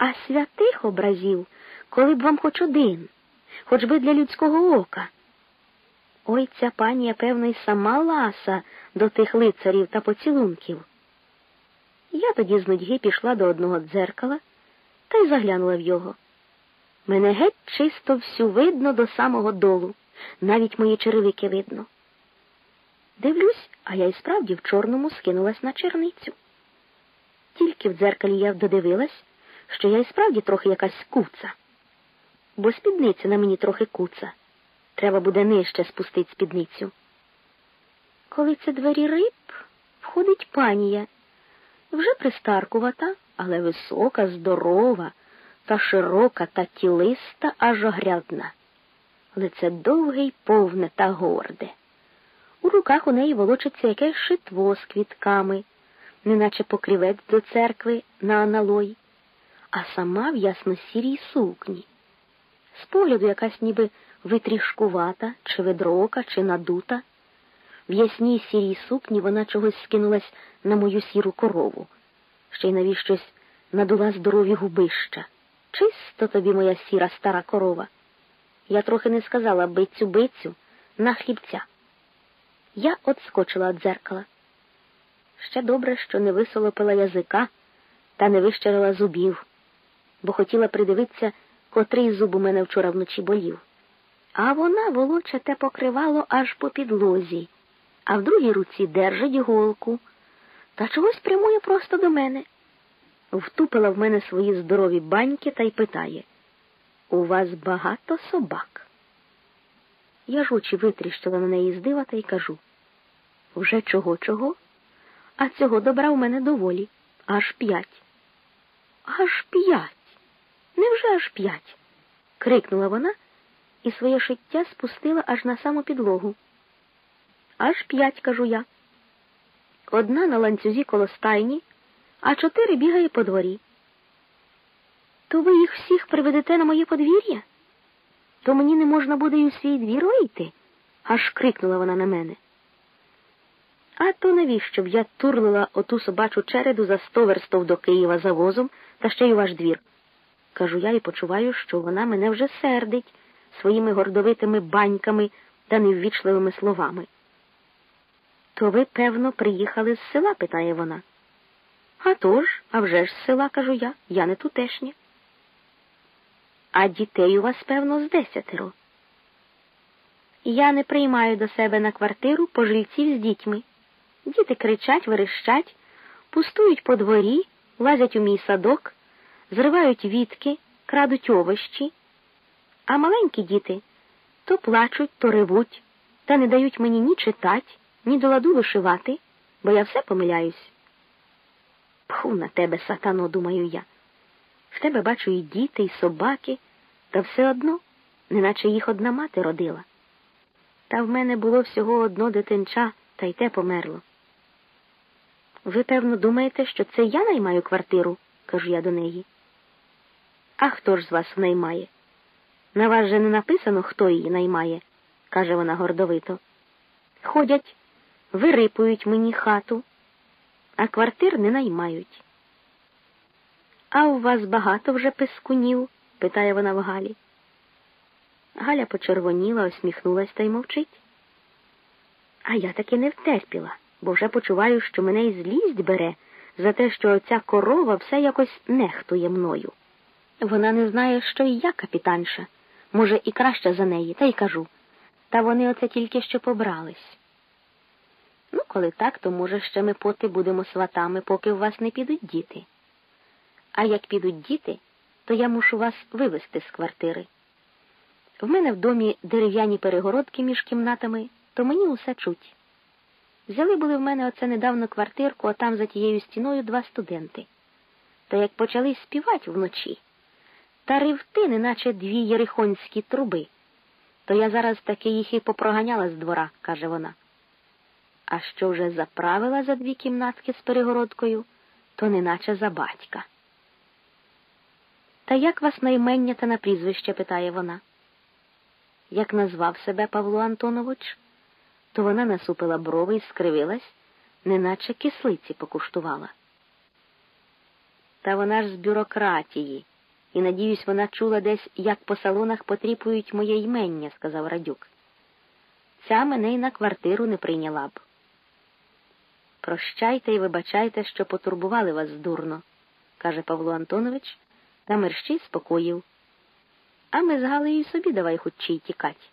А святих образів, коли б вам хоч один, хоч би для людського ока. Ой ця панія, певно, й сама ласа до тих лицарів та поцілунків. Я тоді з нудьги пішла до одного дзеркала та й заглянула в його. Мене геть чисто всю видно до самого долу, навіть мої черевики видно. Дивлюсь, а я й справді в чорному скинулась на черницю. Тільки в дзеркалі я додивилась, що я й справді трохи якась куца, бо спідниця на мені трохи куца. Треба буде нижче спустити спідницю. Коли це двері риб, входить панія, вже пристаркувата, але висока, здорова, та широка та тілиста, аж огрядна. Лице довге й повне та горде. У руках у неї волочиться якесь шитво з квітками, неначе покрівець до церкви на аналой, а сама в ясно-сірій сукні. З погляду якась ніби витрішкувата, чи ведрока, чи надута. В ясній сірій сукні вона чогось скинулась на мою сіру корову, ще й навіщось надула здорові губища. Чисто тобі моя сіра стара корова. Я трохи не сказала бицю бицю на хлібця. Я отскочила від дзеркала. Ще добре, що не висолопила язика та не вищерила зубів, бо хотіла придивитися, котрий зуб у мене вчора вночі болів. А вона волоче те покривало аж по підлозі, а в другій руці держить голку та чогось прямує просто до мене. Втупила в мене свої здорові баньки та й питає У вас багато собак? Я ж очі витріщила на неї з дива та й кажу вже чого, чого? А цього добра в мене доволі. Аж п'ять. Аж п'ять. Невже аж п'ять? крикнула вона і своє шиття спустила аж на саму підлогу. Аж п'ять, кажу я. Одна на ланцюзі коло стайні, а чотири бігає по дворі. То ви їх всіх приведете на моє подвір'я? То мені не можна буде й у свій двір вийти, аж крикнула вона на мене. А то навіщо б я турлила оту собачу череду за сто верстов до Києва за возом та ще й у ваш двір? Кажу я і почуваю, що вона мене вже сердить своїми гордовитими баньками та неввічливими словами. То ви, певно, приїхали з села? питає вона. «А тож, а вже ж з села, кажу я, я не тутешня. А дітей у вас, певно, з десятеро. Я не приймаю до себе на квартиру пожильців з дітьми. Діти кричать, верещать, пустують по дворі, лазять у мій садок, зривають вітки, крадуть овощі. А маленькі діти то плачуть, то ревуть, та не дають мені ні читать, ні до ладу вишивати, бо я все помиляюсь. Пху на тебе, сатано, думаю я. В тебе бачу і діти, і собаки, та все одно, неначе їх одна мати родила. Та в мене було всього одно дитинча, та й те померло. Ви, певно, думаєте, що це я наймаю квартиру, кажу я до неї. А хто ж з вас наймає? На вас же не написано, хто її наймає, каже вона гордовито. Ходять, вирипують мені хату, а квартир не наймають. А у вас багато вже пискунів? питає вона в Галі. Галя почервоніла, усміхнулась та й мовчить. А я таки не втерпіла, бо вже почуваю, що мене й злість бере за те, що оця корова все якось нехтує мною. Вона не знає, що і я капітанша, може, і краще за неї, та й кажу. Та вони оце тільки що побрались. Ну, коли так, то, може, ще ми поти будемо сватами, поки у вас не підуть діти. А як підуть діти, то я мушу вас вивезти з квартири. В мене в домі дерев'яні перегородки між кімнатами, то мені усе чуть. Взяли були в мене оце недавно квартирку, а там за тією стіною два студенти. То як почали співати вночі, та ривти, неначе дві єрихонські труби, то я зараз таки їх і попроганяла з двора, каже вона. А що вже заправила за дві кімнатки з перегородкою, то неначе за батька. Та як вас наймення та на прізвище? питає вона. Як назвав себе Павло Антонович, то вона насупила брови і скривилась, неначе кислиці покуштувала. Та вона ж з бюрократії, і, надіюсь, вона чула десь, як по салонах потріпують моє ймення, сказав Радюк. Ця мене й на квартиру не прийняла б. Прощайте і вибачайте, що потурбували вас дурно, каже Павло Антонович, та мерщій спокоїв. А ми з Галею собі давай хутчій тікать.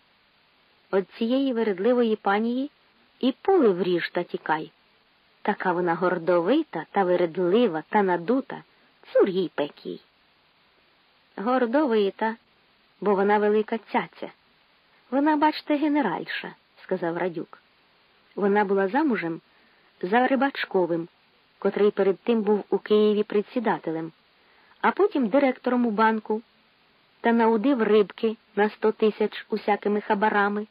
От цієї вередливої панії і поле вріж та тікай. Така вона гордовита та вередлива та надута, цур їй пекій. Гордовита, бо вона велика цяця. Вона, бачте, генеральша, сказав Радюк. Вона була замужем за Рибачковим, котрий перед тим був у Києві предсідателем, а потім директором у банку, та наудив рибки на сто тисяч усякими хабарами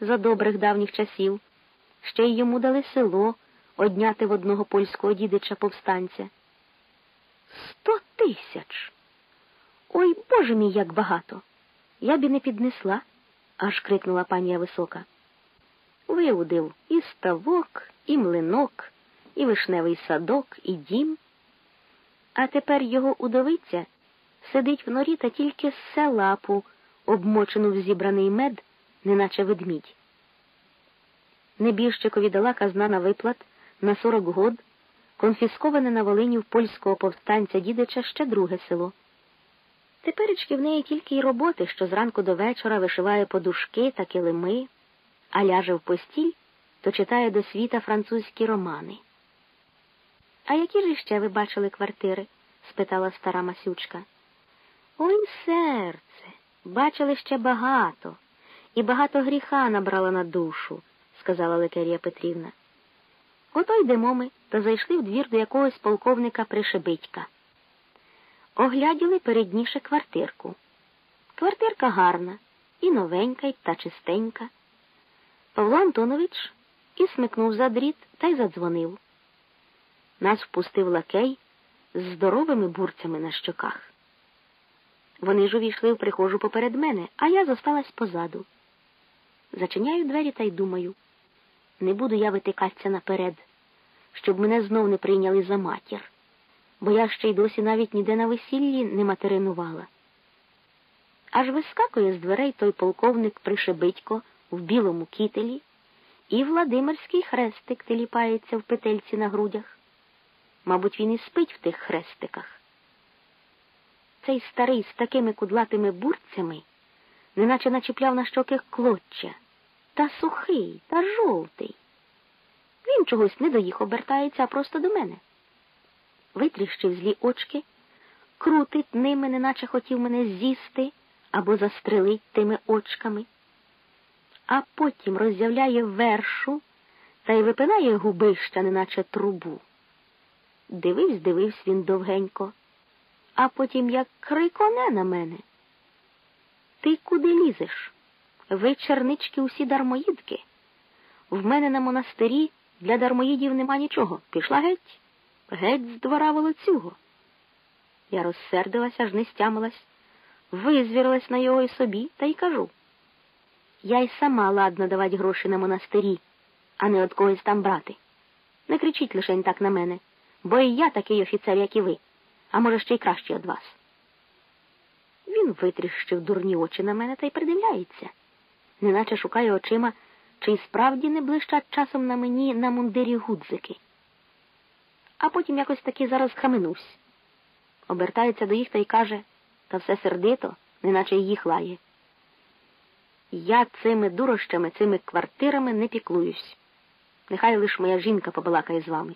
за добрих давніх часів, ще й йому дали село одняти в одного польського дідича повстанця. Сто тисяч. Ой, Боже мій, як багато. Я б і не піднесла, аж крикнула панія висока. Виудив і ставок, і млинок, і вишневий садок, і дім. А тепер його удовиця сидить в норі та тільки ссе лапу, обмочену в зібраний мед, неначе ведмідь. Небіжчикові дала казна на виплат на сорок год, конфісковане на Волині в польського повстанця дідича ще друге село. Теперечки в неї тільки й роботи, що зранку до вечора вишиває подушки та килими, а ляже в постіль, то читає до світа французькі романи. А які ж іще ви бачили квартири? спитала стара Масючка. Ой, серце, бачили ще багато, і багато гріха набрала на душу, сказала Лекерія Петрівна. Ото йдемо ми, то зайшли в двір до якогось полковника Пришебитька. Огляділи передніше квартирку. Квартирка гарна, і новенька, та чистенька. Павло Антонович і смикнув за дріт та й задзвонив. Нас впустив лакей з здоровими бурцями на щоках. Вони ж увійшли в прихожу поперед мене, а я зосталась позаду. Зачиняю двері та й думаю, не буду я витикатися наперед, щоб мене знов не прийняли за матір, бо я ще й досі навіть ніде на весіллі не материнувала. Аж вискакує з дверей той полковник Пришебитько в білому кітелі, і Владимирський хрестик теліпається в петельці на грудях. Мабуть, він і спить в тих хрестиках. Цей старий з такими кудлатими бурцями, неначе начіпляв на щоки клоччя, та сухий, та жовтий. Він чогось не до їх обертається, а просто до мене. Витріщив злі очки, крутить ними, неначе хотів мене з'їсти або застрелить тими очками, а потім роззявляє вершу та й випинає губища, неначе трубу. Дивився, дивився він довгенько, а потім як криконе на мене. Ти куди лізеш? Ви, чернички, усі дармоїдки. В мене на монастирі для дармоїдів нема нічого. Пішла геть, геть з двора волоцюго. Я розсердилась, аж не стямилась, визвірилась на його і собі та й кажу. Я й сама ладна давати гроші на монастирі, а не от когось там брати. Не кричіть лишень так на мене, бо і я такий офіцер, як і ви, а може, ще й кращий від вас. Він витріщив дурні очі на мене та й придивляється, неначе шукає очима, чи справді не блищать часом на мені на мундирі гудзики. А потім якось таки зараз хаменусь. Обертається до їх та й каже, та все сердито, неначе їх лає. Я цими дурощами, цими квартирами не піклуюсь. Нехай лиш моя жінка побалакає з вами.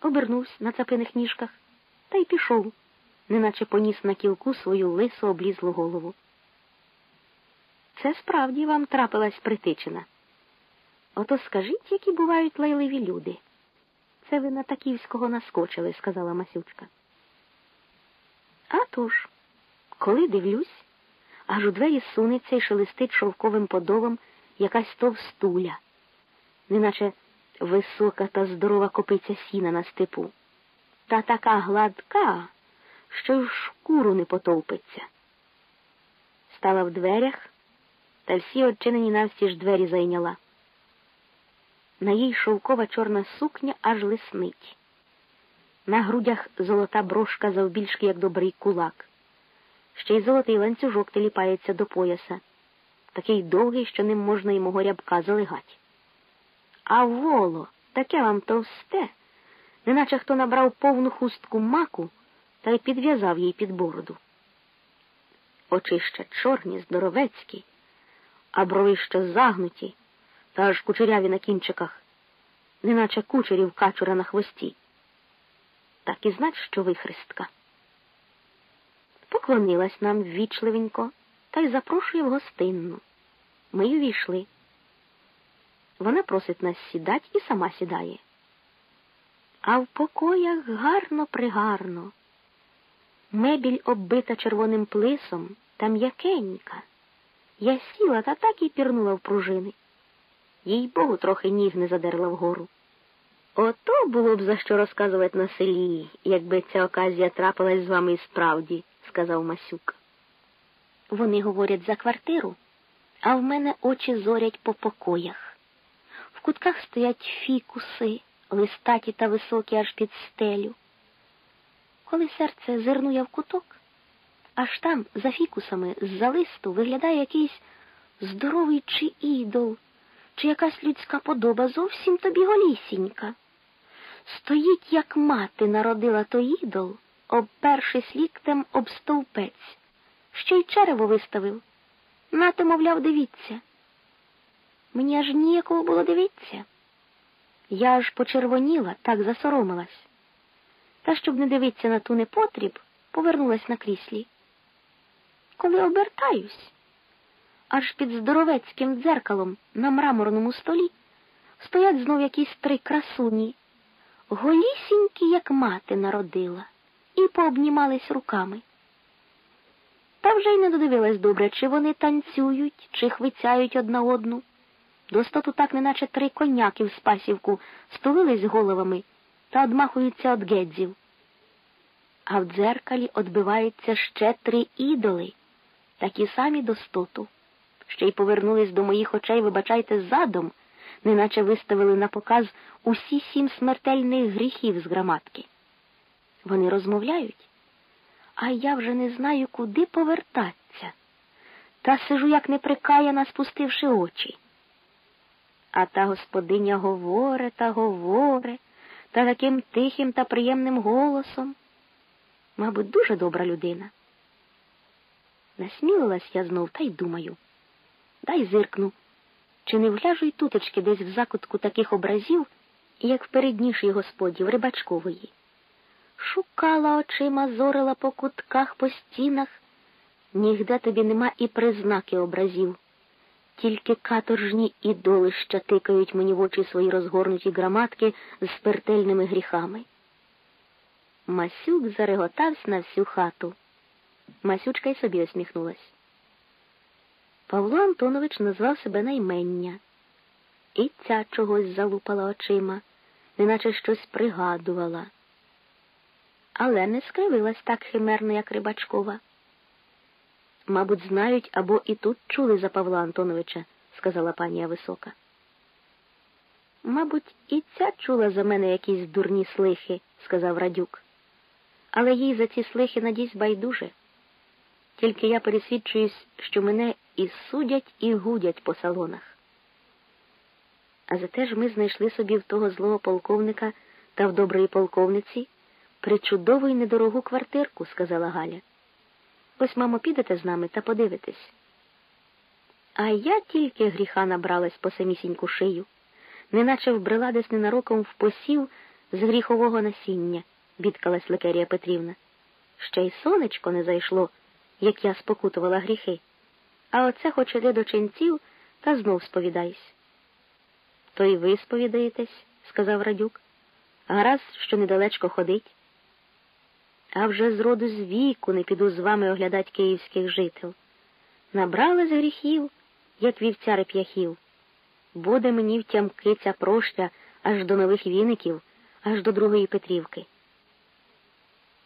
Обернувся на цапиних ніжках та й пішов, неначе поніс на кілку свою лису облізлу голову. Це справді вам трапилась притичина. Ото скажіть, які бувають лайливі люди. Це ви на Таківського наскочили, сказала Масючка. А тож, коли дивлюсь, аж у двері сунеться і шелестить шовковим подолом якась товстуля, неначе висока та здорова копиця сіна на степу, та така гладка, що й в шкуру не потовпиться. Стала в дверях, та всі odчинені навсі ж двері зайняла. На їй шовкова чорна сукня аж лиснить. На грудях золота брошка завбільшки, як добрий кулак, ще й золотий ланцюжок теліпається до пояса, такий довгий, що ним можна і мого рябка залигать. А воло таке вам товсте, неначе хто набрав повну хустку маку та й підв'язав їй під бороду. Очі ще чорні, здоровецькі, а брови ще загнуті, аж кучеряві на кінчиках, неначе кучерів качура на хвості. Так і знать, що ви христка. Поклонилась нам ввічливенько та й запрошує в гостинну. Ми й увійшли. Вона просить нас сідать і сама сідає. А в покоях гарно пригарно. Мебіль оббита червоним плисом та м'якенька. Я сіла та так і пірнула в пружини. Їй богу, трохи ніг не задерла вгору. Ото було б за що розказувати на селі, якби ця оказія трапилась з вами і справді, сказав Масюк. Вони говорять за квартиру, а в мене очі зорять по покоях. В кутках стоять фікуси, листаті та високі аж під стелю. Коли серце зирнує в куток, аж там, за фікусами, з-за листу, виглядає якийсь здоровий чи ідол, чи якась людська подоба зовсім тобі голісінька. Стоїть, як мати народила той ідол, обпершись ліктем об стовпець, ще й черево виставив. Нато, мовляв, дивіться. Мені аж ніякого було дивіться. Я аж почервоніла, так засоромилась. Та, щоб не дивитися на ту непотріб, повернулась на кріслі. Коли обертаюсь, аж під здоровецьким дзеркалом на мраморному столі стоять знов якісь три красуні, голісінькі, як мати народила, і пообнімались руками. Та вже й не додивилась добре, чи вони танцюють, чи хвицяють одна одну. Достоту так, неначе три коняки в спасівку стулились головами та одмахуються од гедзів. А в дзеркалі одбиваються ще три ідоли, такі самі достоту, ще й повернулись до моїх очей, вибачайте, задом, неначе виставили на показ усі сім смертельних гріхів з граматки. Вони розмовляють, а я вже не знаю, куди повертатися, та сижу, як неприкаяна, спустивши очі. А та господиня говоре та говоре, та таким тихим та приємним голосом. Мабуть, дуже добра людина. Насмілилась я знов та й думаю. Дай зиркну, чи не вгляжу й туточки десь в закутку таких образів, як в переднішій господі, в Рибачкової. Шукала очима, зорила по кутках, по стінах. Нігде тобі нема і признаки образів. Тільки каторжні ідолища тикають мені в очі свої розгорнуті граматки з смертельними гріхами. Масюк зареготався на всю хату. Масючка й собі усміхнулась. Павло Антонович назвав себе наймення. І ця чогось залупала очима, неначе щось пригадувала. Але не скривилась так химерно, як Рибачкова. Мабуть, знають або і тут чули за Павла Антоновича, сказала панія висока. Мабуть, і ця чула за мене якісь дурні слихи, сказав Радюк. Але їй за ці слихи надісь байдуже. Тільки я пересвідчуюсь, що мене і судять, і гудять по салонах. А зате ж ми знайшли собі в того злого полковника та в доброї полковниці причудову й недорогу квартирку, сказала Галя. Ось, мамо, підете з нами та подивитесь. А я тільки гріха набралась по самісіньку шию, неначе вбрела десь ненароком в посів з гріхового насіння, бідкалась Ликерія Петрівна. Ще й сонечко не зайшло, як я спокутувала гріхи. А оце хоч іди до ченців та знов сповідайся. То й ви сповідаєтесь, сказав Радюк. Гаразд, що недалечко ходить. А вже з роду з віку не піду з вами оглядать київських жител. Набрали з гріхів, як вівця реп'яхів. Буде мені втямки ця проща аж до нових віників, аж до другої Петрівки.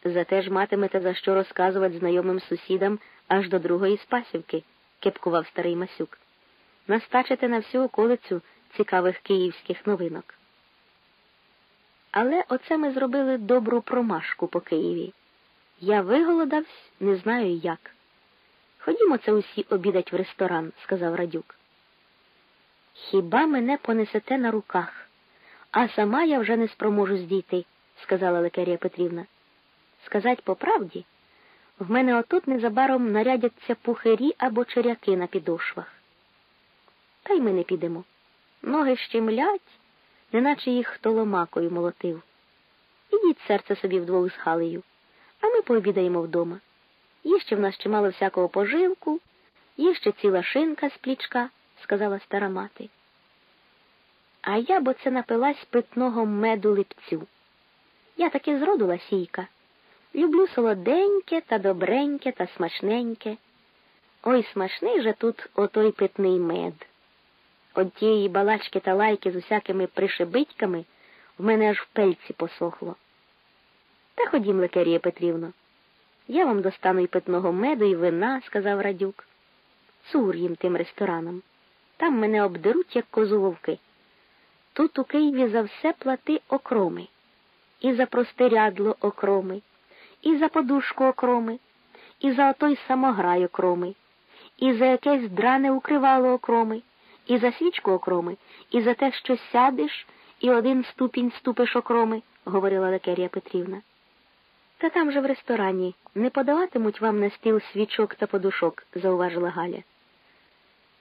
Зате ж матимете за що розказувати знайомим сусідам аж до другої Спасівки, кепкував старий Масюк. Настачите на всю околицю цікавих київських новинок. Але оце ми зробили добру промашку по Києві. Я виголодавсь, не знаю як. Ходімо це усі обідать в ресторан, сказав Радюк. Хіба мене понесете на руках, а сама я вже не спроможу здійти, сказала Лекерія Петрівна. Сказать по правді, в мене отут незабаром нарядяться пухирі або черяки на підошвах. Та й ми не підемо. Ноги щемлять, неначе їх хто ломакою молотив. Ідіть серце собі вдвох з Галею, а ми пообідаємо вдома. Є ще в нас чимало всякого поживку, є ще ціла шинка з плічка, сказала стара мати. А я б оце напилась питного меду липцю. Я таки зроду ласійка. Люблю солоденьке та добреньке та смачненьке. Ой, смачний же тут отой питний мед. От тієї балачки та лайки з усякими пришибитьками в мене аж в пельці посохло. Та ходім, Лекерія Петрівно. Я вам достану й питного меду, і вина, сказав Радюк. Цур їм тим рестораном. Там мене обдеруть, як козу вовки. Тут у Києві за все плати окроми, і за простирядло окроми, і за подушку окроми, і за отой самограй окроми, і за якесь дране укривало окроми, і за свічку окроми, і за те, що сядеш, і один ступінь ступиш окроми, говорила Лекерія Петрівна. Та там же в ресторані не подаватимуть вам на стіл свічок та подушок, зауважила Галя.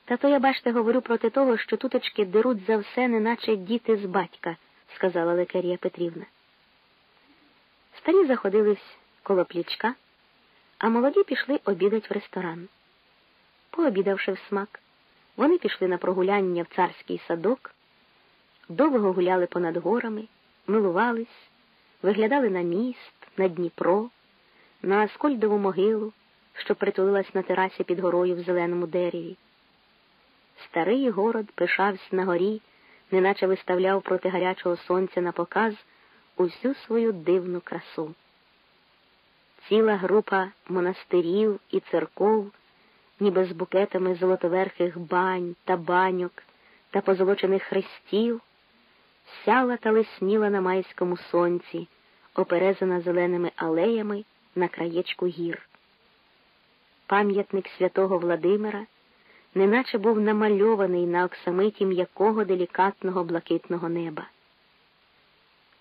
Та то я, бачте, говорю проти того, що туточки деруть за все, неначе діти з батька, сказала Лекарія Петрівна. Старі заходились коло плічка, а молоді пішли обідать в ресторан. Пообідавши в смак, вони пішли на прогуляння в царський садок, довго гуляли понад горами, милувались, виглядали на міст, на Дніпро, на Аскольдову могилу, що притулилась на терасі під горою в зеленому дереві. Старий город пишався на горі, неначе виставляв проти гарячого сонця на показ усю свою дивну красу. Ціла група монастирів і церков, ніби з букетами золотоверхих бань та баньок та позолочених хрестів, сяла та лисніла на майському сонці, оперезана зеленими алеями на краєчку гір. Пам'ятник святого Владимира неначе був намальований на оксамиті м'якого делікатного блакитного неба.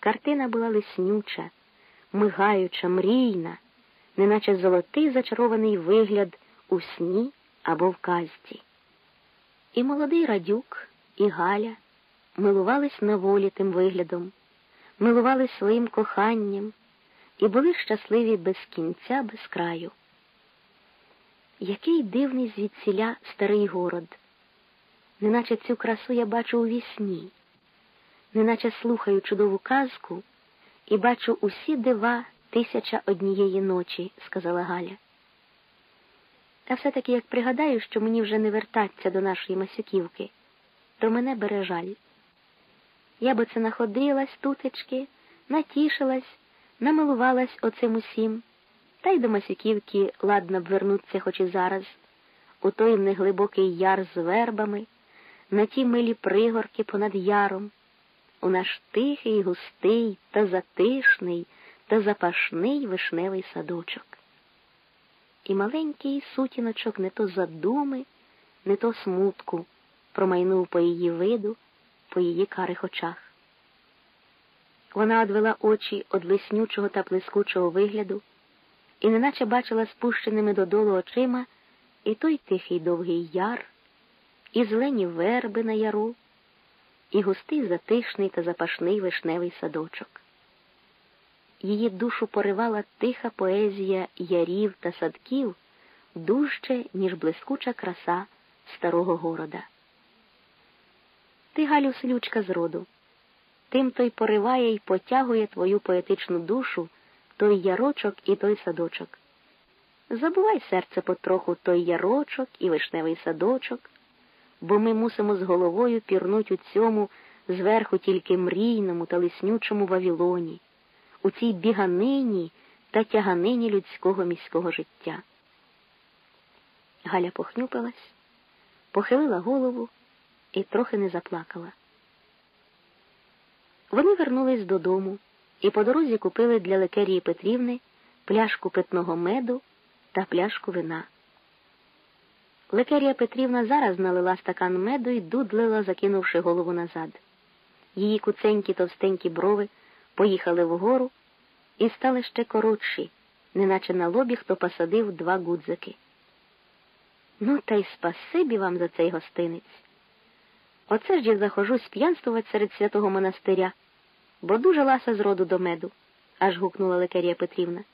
Картина була лиснюча, мигаюча, мрійна, неначе золотий зачарований вигляд у сні або в казці. І молодий радюк, і Галя милувались на волі тим виглядом, милувались своїм коханням і були щасливі без кінця, без краю. Який дивний звідсіля старий город, неначе цю красу я бачу у вісні, неначе слухаю чудову казку і бачу усі дива тисяча однієї ночі, сказала Галя. Та все-таки як пригадаю, що мені вже не вертаться до нашої Масюківки, то мене бере жаль. Я би це находилась тутечки, натішилась, намилувалась оцим усім та й до Масюківки ладно б вернуться хоч і зараз, у той неглибокий яр з вербами, на ті милі пригорки понад яром, у наш тихий, густий та затишний та запашний вишневий садочок. І маленький сутіночок не то задуми, не то смутку промайнув по її виду, по її карих очах. Вона одвела очі од лиснючого та плескучого вигляду і неначе бачила спущеними додолу очима і той тихий довгий яр, і зелені верби на яру, і густий затишний та запашний вишневий садочок. Її душу поривала тиха поезія ярів та садків дужче, ніж блискуча краса старого города. Ти, Галю, селючка з роду, тим той пориває й потягує твою поетичну душу той ярочок і той садочок. Забувай серце потроху той ярочок і вишневий садочок, бо ми мусимо з головою пірнуть у цьому зверху тільки мрійному та лиснючому Вавілоні, у цій біганині та тяганині людського міського життя. Галя похнюпилась, похилила голову і трохи не заплакала. Вони вернулись додому і по дорозі купили для Лекерії Петрівни пляшку питного меду та пляшку вина. Лекерія Петрівна зараз налила стакан меду і дудлила, закинувши голову назад. Її куценькі товстенькі брови поїхали вгору і стали ще коротші, неначе на лобі хто посадив два гудзики. Ну, та й спасибі вам за цей гостинець. Оце ж я захожусь п'янствувати серед святого монастиря, бо дуже ласа з роду до меду, аж гукнула Лекерія Петрівна.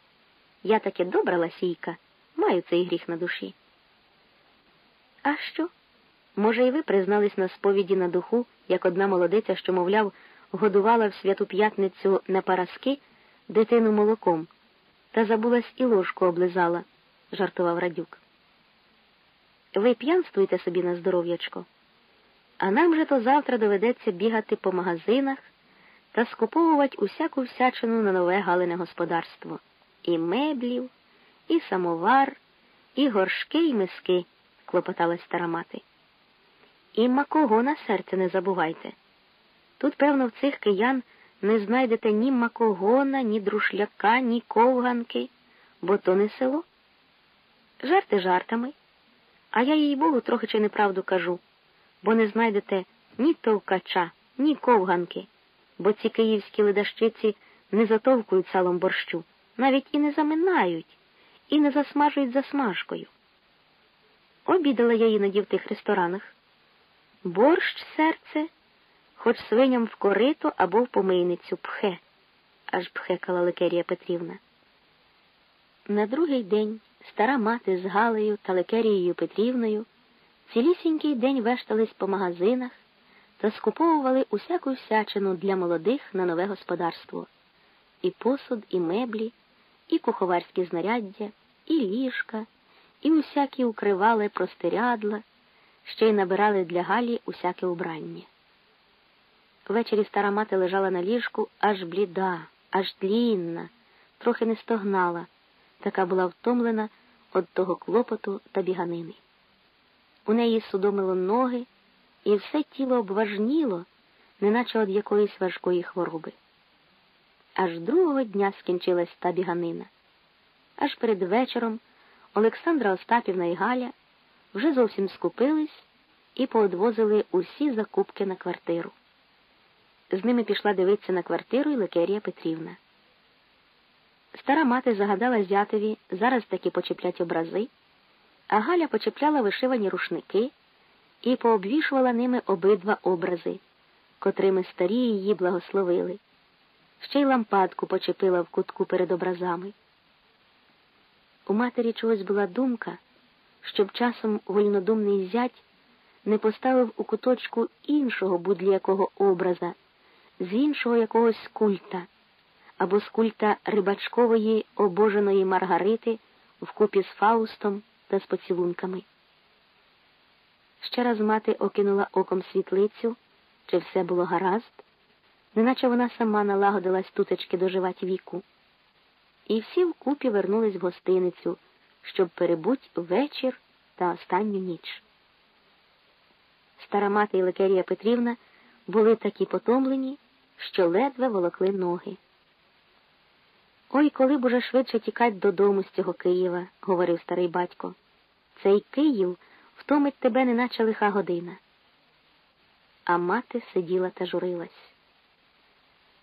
Я таки добра ласійка, маю цей гріх на душі. А що? Може, і ви признались на сповіді на духу, як одна молодиця, що, мовляв, годувала в святу п'ятницю на параски дитину молоком, та забулась і ложку облизала, жартував Радюк. Ви п'янствуйте собі на здоров'ячко, а нам же то завтра доведеться бігати по магазинах та скуповувати усяку всячину на нове галине господарство і меблів, і самовар, і горшки, і миски, клопоталась стара мати. І макого на серце не забувайте. Тут, певно, в цих киян не знайдете ні макогона, ні друшляка, ні ковганки, бо то не село. Жарти жартами, а я їй Богу трохи чи неправду кажу, бо не знайдете ні товкача, ні ковганки, бо ці київські ледащиці не затовкують салом борщу, навіть і не заминають, і не засмажують засмажкою. Обідала я іноді в тих ресторанах. Борщ серце, хоч свиням в корито або в помийницю пхе, аж пхекала Лекерія Петрівна. На другий день стара мати з Галею та Лекерією Петрівною цілісінький день вештались по магазинах та скуповували усяку всячину для молодих на нове господарство і посуд, і меблі, і куховарські знаряддя, і ліжка, і усякі укривали простирядла ще й набирали для Галі усяке убрання. Ввечері стара мати лежала на ліжку аж бліда, аж тлінна, трохи не стогнала, така була втомлена від того клопоту та біганини. У неї судомило ноги, і все тіло обважніло, неначе від якоїсь важкої хвороби. Аж другого дня скінчилась та біганина. Аж перед вечором Олександра Остапівна і Галя вже зовсім скупились і поодвозили усі закупки на квартиру. З ними пішла дивитися на квартиру і Лекерія Петрівна. Стара мати загадала зятеві зараз таки почеплять образи, а Галя почепляла вишивані рушники і пообвішувала ними обидва образи, котрими старі її благословили. Ще й лампадку почепила в кутку перед образами. У матері чогось була думка щоб часом вольнодумний зять не поставив у куточку іншого будь-якого образа, з іншого якогось культа або з культа рибачкової обоженої Маргарити вкупі з Фаустом та з поцілунками. Ще раз мати окинула оком світлицю, чи все було гаразд, неначе вона сама налагодилась тутечки доживать віку. І всі вкупі вернулись в гостиницю щоб перебуть вечір та останню ніч. Стара мати і Лекерія Петрівна були такі потомлені, що ледве волокли ноги. Ой, коли б уже швидше тікать додому з цього Києва, говорив старий батько. Цей Київ втомить тебе, неначе лиха година. А мати сиділа та журилась.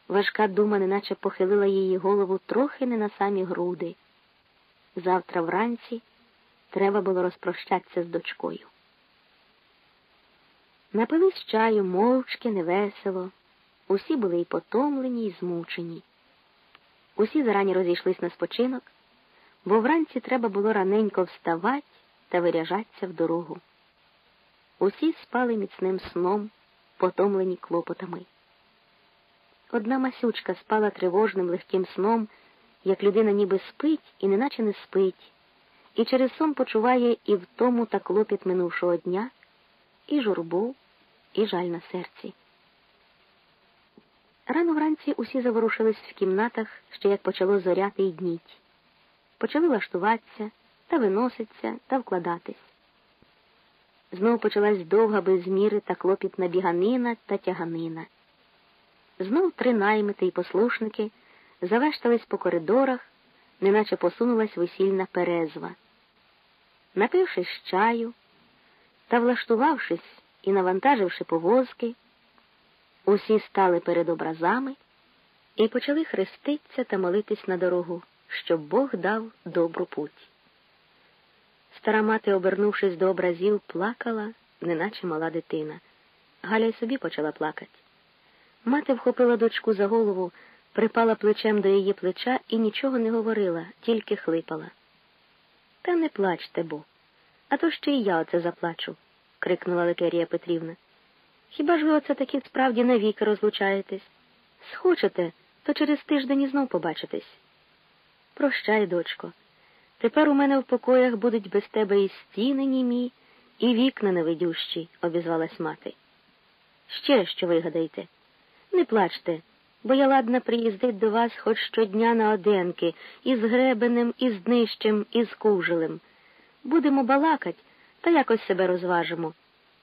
Важка дума неначе похилила її голову трохи не на самі груди. Завтра вранці треба було розпрощатися з дочкою. Напились чаю мовчки, невесело. Усі були і потомлені, і змучені. Усі зарані розійшлись на спочинок, бо вранці треба було раненько вставати та виряжатися в дорогу. Усі спали міцним сном, потомлені клопотами. Одна масючка спала тривожним легким сном як людина ніби спить і неначе не спить, і через сон почуває і втому та клопіт минувшого дня, і журбу, і жаль на серці. Рано вранці усі заворушились в кімнатах, ще як почало зоряти й дніть. Почали лаштуватися та виноситься та вкладатись. Знову почалась довга без міри та клопітна біганина та тяганина. Знов три наймити й послушники завештались по коридорах, неначе посунулась весільна перезва. Напившись чаю Та, влаштувавшись і навантаживши повозки, усі стали перед образами і почали хреститься та молитись на дорогу, щоб Бог дав добру путь. Стара мати, обернувшись до образів, плакала, неначе мала дитина. Галя й собі почала плакати. Мати вхопила дочку за голову, припала плечем до її плеча і нічого не говорила, тільки хлипала. Та не плачте, бо, а то ще й я оце заплачу, крикнула Ликерія Петрівна. Хіба ж ви оце таки справді навіки розлучаєтесь? Схочете, то через тиждень і знов побачитесь. Прощай, дочко. Тепер у мене в покоях будуть без тебе і стіни німі, і вікна невидющі, обізвалась мати. Ще що вигадаєте? Не плачте, бо я ладна приїздить до вас хоч щодня на оденки, із гребенем, із днищем, із кужелем. Будемо балакать, та якось себе розважимо,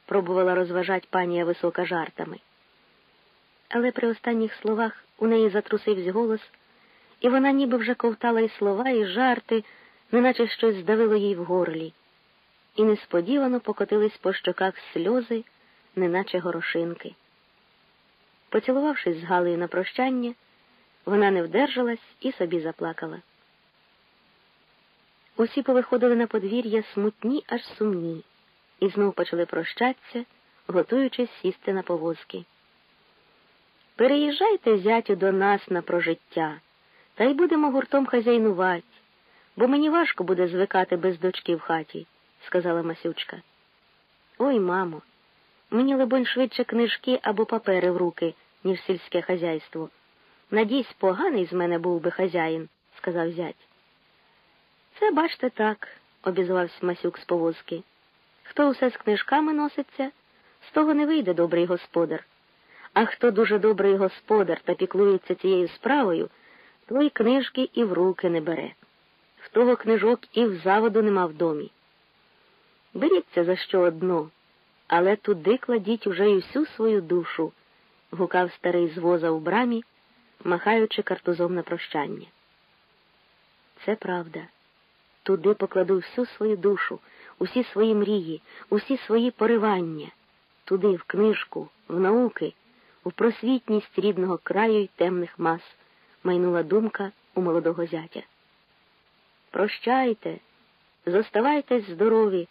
пробувала розважать панія висока жартами. Але при останніх словах у неї затрусився голос, і вона ніби вже ковтала і слова, і жарти, неначе щось здавило їй в горлі, і несподівано покотились по щоках сльози, неначе горошинки. Поцілувавшись з Галею на прощання, вона не вдержалась і собі заплакала. Усі повиходили на подвір'я смутні, аж сумні, і знов почали прощатися, готуючись сісти на повозки. Переїжджайте, зятю, до нас на прожиття, та й будемо гуртом хазяйнувати, бо мені важко буде звикати без дочки в хаті, сказала Масючка. Ой, мамо, мені, либонь, швидше книжки або папери в руки, ніж сільське хазяйство. Надійсь, поганий з мене був би хазяїн, сказав зять. Це бачте так, обізвався Масюк з повозки. Хто усе з книжками носиться, з того не вийде добрий господар. А хто дуже добрий господар та піклується цією справою, той книжки і в руки не бере. В того книжок і в заводу нема в домі. Беріться за що одно, але туди кладіть уже й усю свою душу, гукав старий з воза у брамі, махаючи картузом на прощання. Це правда. Туди покладу всю свою душу, усі свої мрії, усі свої поривання, туди, в книжку, в науки, у просвітність рідного краю й темних мас, майнула думка у молодого зятя. Прощайте, зоставайтесь здорові,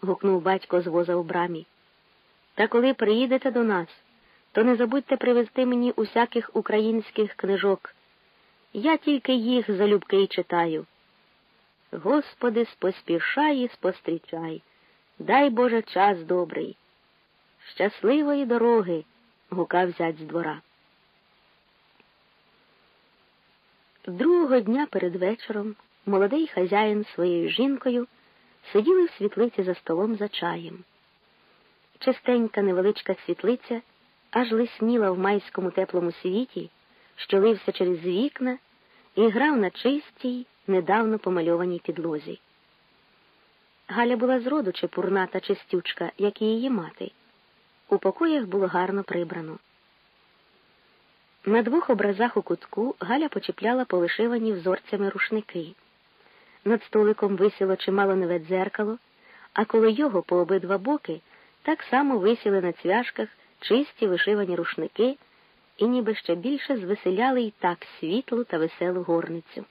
гукнув батько з воза у брамі. Та коли приїдете до нас, то не забудьте привезти мені усяких українських книжок. Я тільки їх залюбки й читаю. Господи, споспішай і спострічай, дай Боже час добрий. Щасливої дороги, гукав зять з двора. Другого дня перед вечором молодий хазяїн своєю жінкою сиділи в світлиці за столом за чаєм. Чистенька невеличка світлиця аж лисніла в майському теплому світі, що лився через вікна і грав на чистій, недавно помальованій підлозі. Галя була зроду чепурна та чистючка, як і її мати. У покоях було гарно прибрано. На двох образах у кутку Галя почіпляла повишивані взорцями рушники. Над столиком висіло чимало нове дзеркало, а коло його по обидва боки так само висіли на цвяшках чисті вишивані рушники і ніби ще більше звеселяли й так світлу та веселу горницю.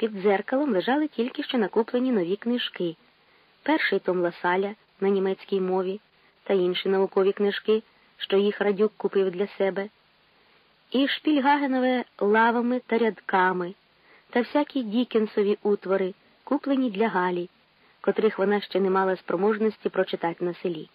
Під дзеркалом лежали тільки що накуплені нові книжки. Перший том Ласаля на німецькій мові та інші наукові книжки, що їх радюк купив для себе, і шпільгагенове лавами та рядками, та всякі дікенсові утвори, куплені для Галі, котрих вона ще не мала спроможності прочитати на селі.